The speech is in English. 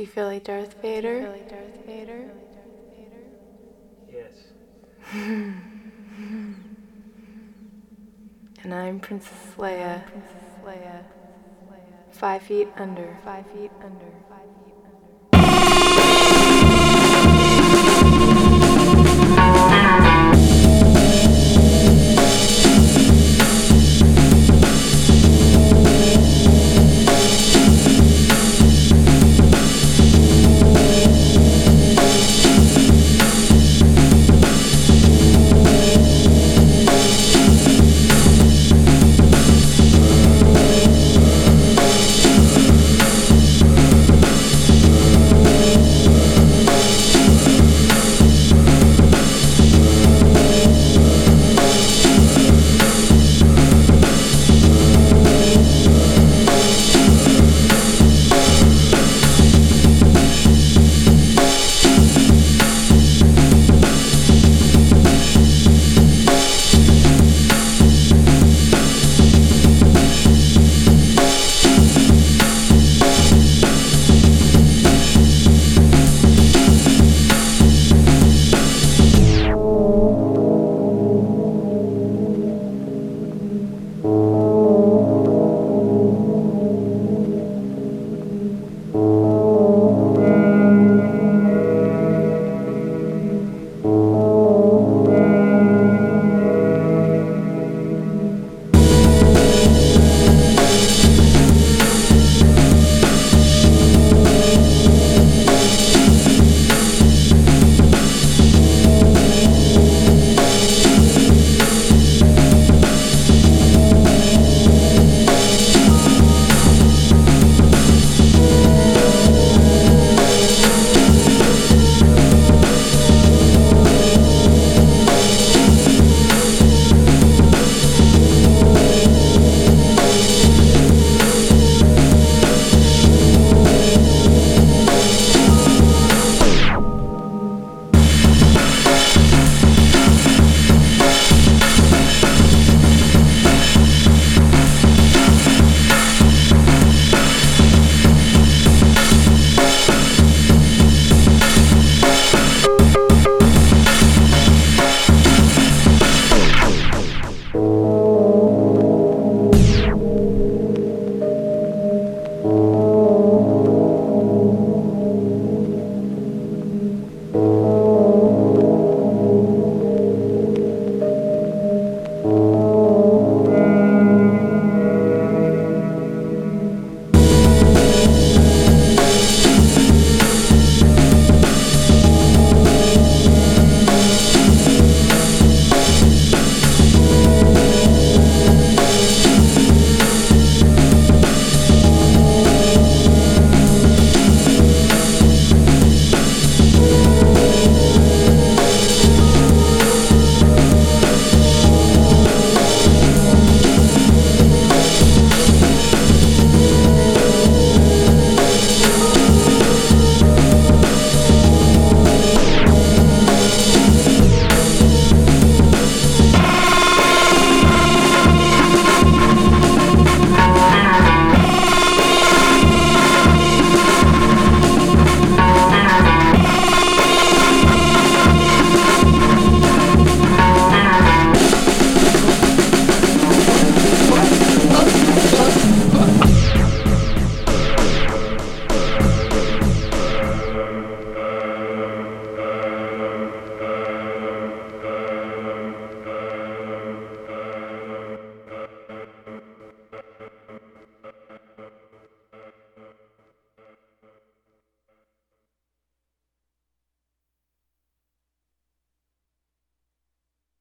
Do you feel like Darth Vader? Feel like Darth Vader? Yes. And I'm Princess Leia. Princess Leia. Five feet under. Five feet under. Five feet.